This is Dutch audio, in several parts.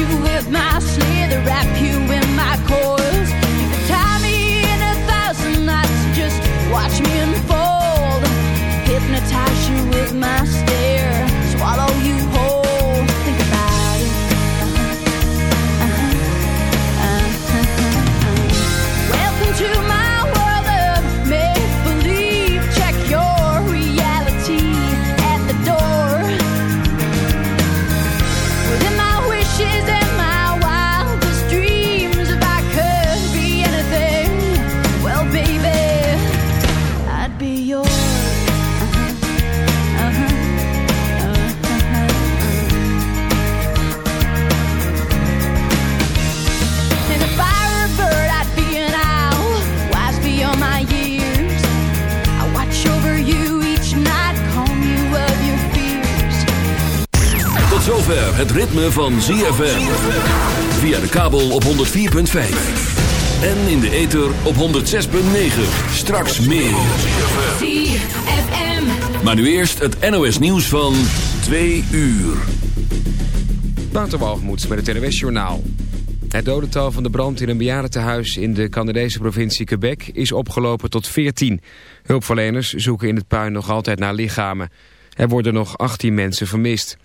With my wrap you in my coils. You tie me in a thousand knots, just watch me unfold. Hypnotize you with my zover het ritme van ZFM. Via de kabel op 104.5. En in de ether op 106.9. Straks meer. ZFM. Maar nu eerst het NOS nieuws van 2 uur. Waterwalgemoed met het NOS Journaal. Het dodental van de brand in een bejaardentehuis in de Canadese provincie Quebec is opgelopen tot 14. Hulpverleners zoeken in het puin nog altijd naar lichamen. Er worden nog 18 mensen vermist.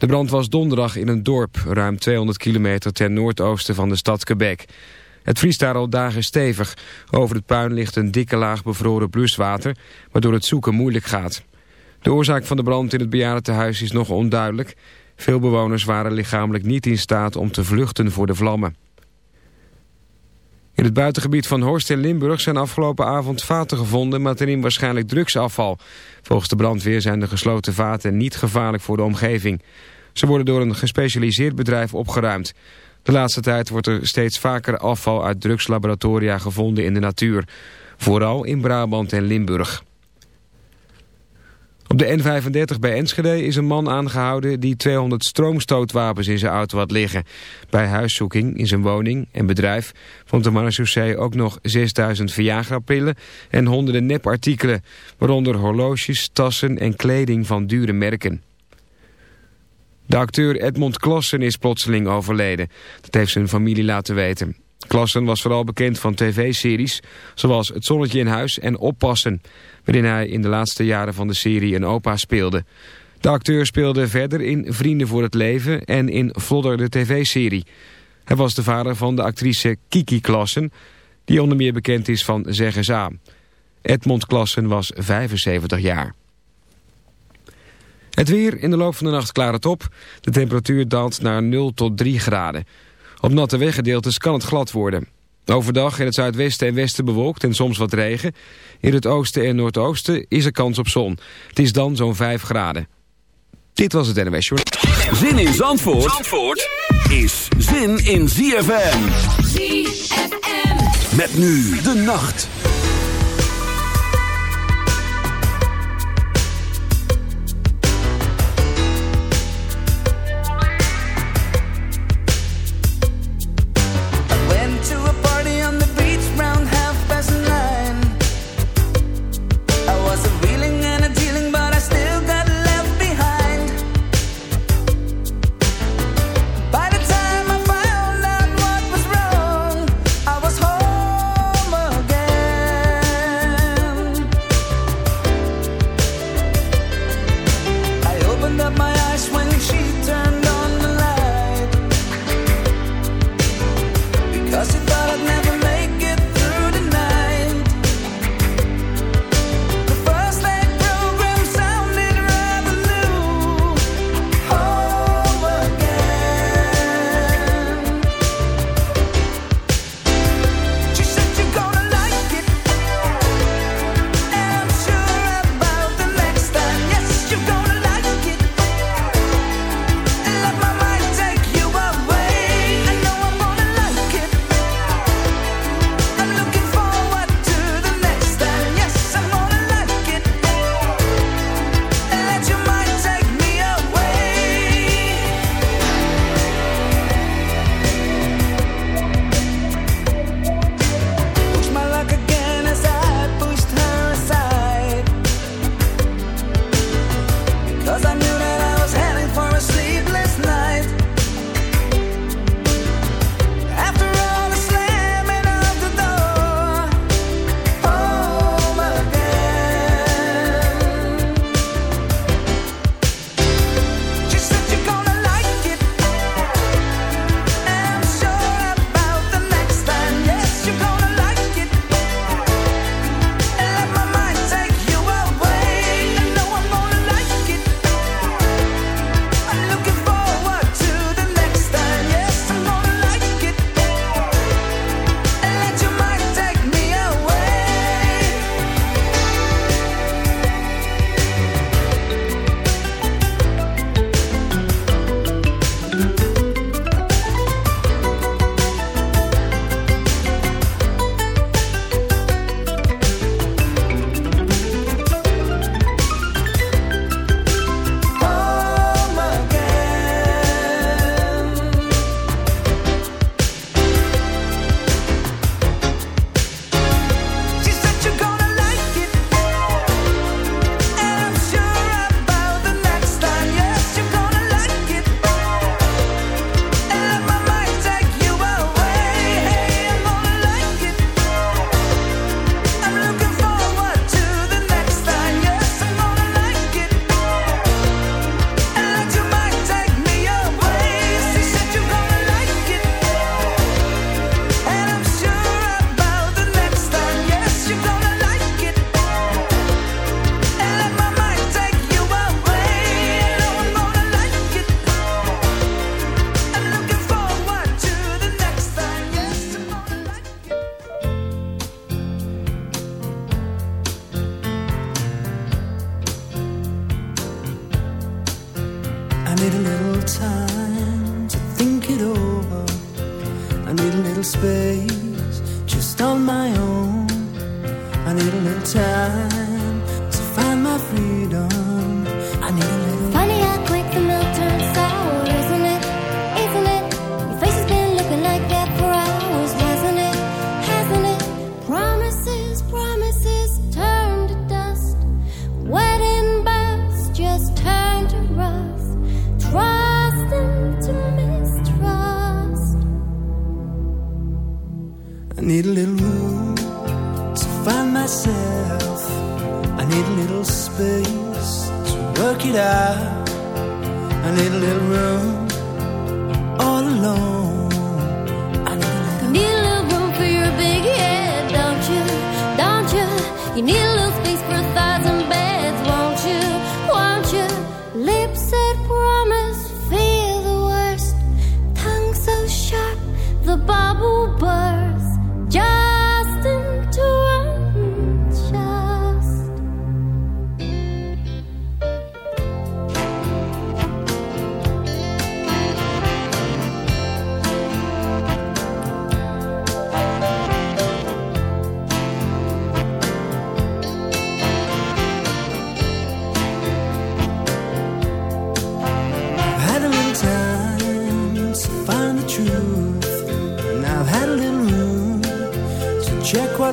De brand was donderdag in een dorp, ruim 200 kilometer ten noordoosten van de stad Quebec. Het vriest daar al dagen stevig. Over het puin ligt een dikke laag bevroren bluswater, waardoor het zoeken moeilijk gaat. De oorzaak van de brand in het bejaardentehuis is nog onduidelijk. Veel bewoners waren lichamelijk niet in staat om te vluchten voor de vlammen. In het buitengebied van Horst in Limburg zijn afgelopen avond vaten gevonden... met erin waarschijnlijk drugsafval. Volgens de brandweer zijn de gesloten vaten niet gevaarlijk voor de omgeving. Ze worden door een gespecialiseerd bedrijf opgeruimd. De laatste tijd wordt er steeds vaker afval uit drugslaboratoria gevonden in de natuur. Vooral in Brabant en Limburg. Op de N35 bij Enschede is een man aangehouden die 200 stroomstootwapens in zijn auto had liggen. Bij huiszoeking in zijn woning en bedrijf vond de marechaussee ook nog 6000 Viagra-pillen en honderden nepartikelen, waaronder horloges, tassen en kleding van dure merken. De acteur Edmond Klassen is plotseling overleden. Dat heeft zijn familie laten weten. Klassen was vooral bekend van tv-series zoals Het Zonnetje in Huis en Oppassen, waarin hij in de laatste jaren van de serie een opa speelde. De acteur speelde verder in Vrienden voor het Leven en in Vlodder de tv-serie. Hij was de vader van de actrice Kiki Klassen, die onder meer bekend is van Zeg eens aan. Edmond Klassen was 75 jaar. Het weer in de loop van de nacht klaart het op. De temperatuur daalt naar 0 tot 3 graden. Op natte weggedeeltes kan het glad worden. Overdag in het zuidwesten en westen bewolkt en soms wat regen. In het oosten en noordoosten is er kans op zon. Het is dan zo'n 5 graden. Dit was het NWS Short. Zin in Zandvoort, Zandvoort is zin in ZFM. ZFM. Met nu de nacht.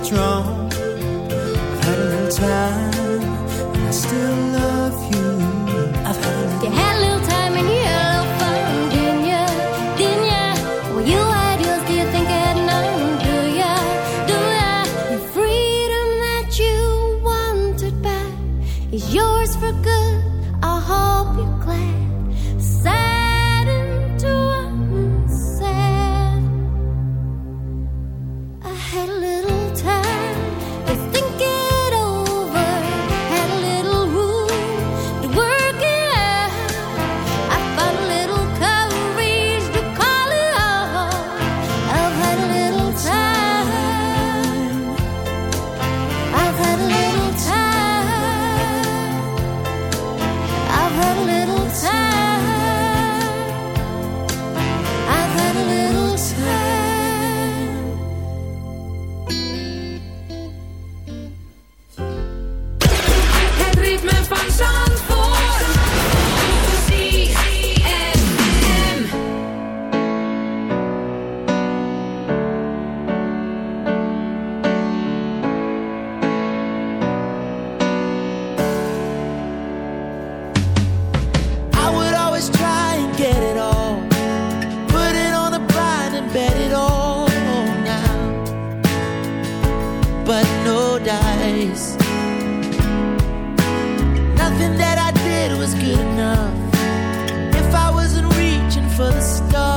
what's wrong enough if I wasn't reaching for the stars.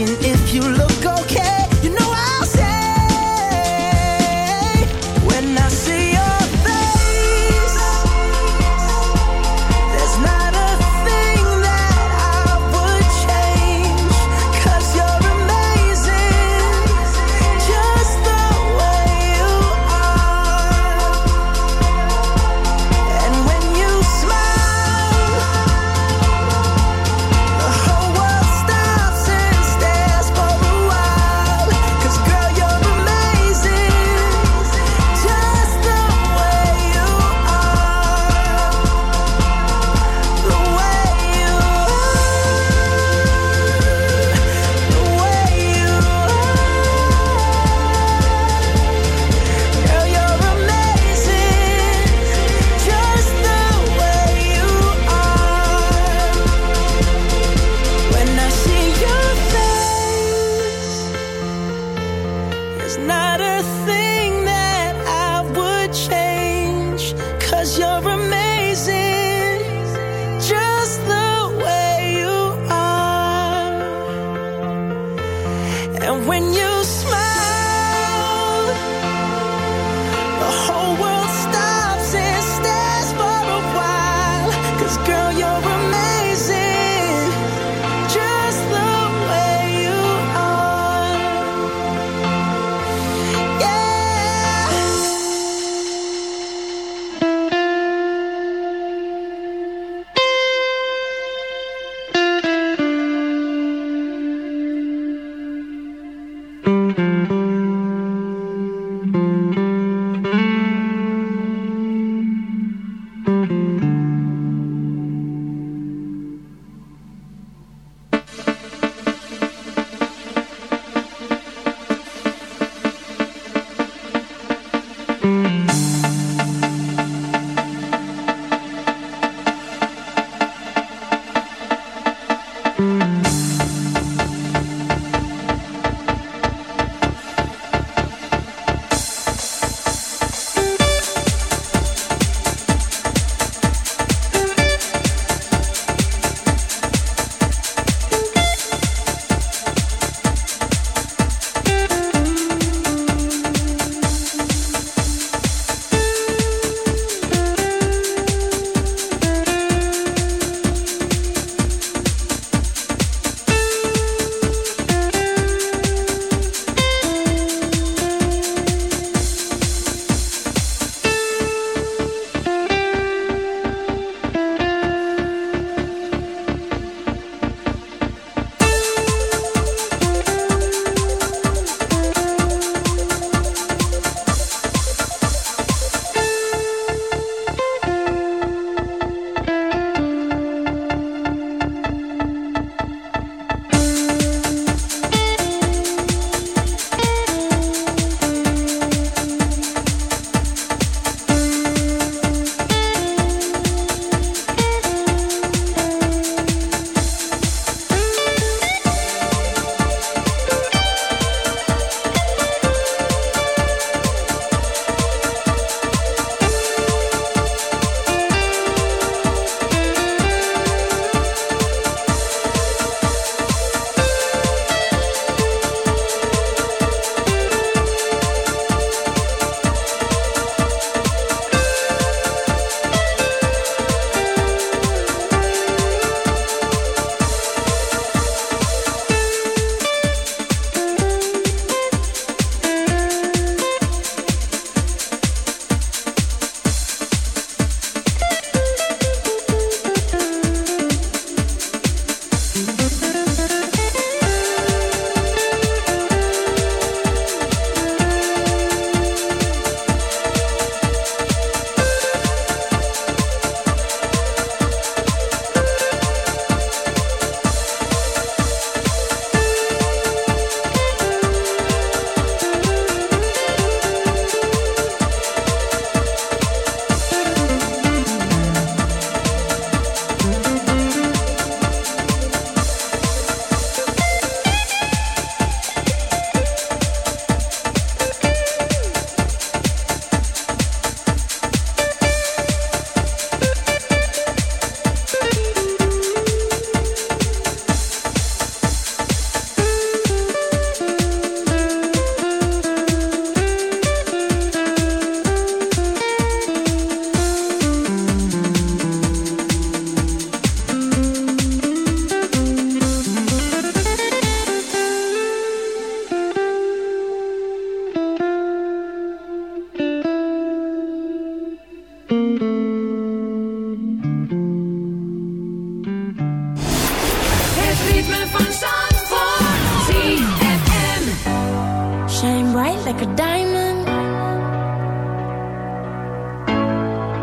asking if you look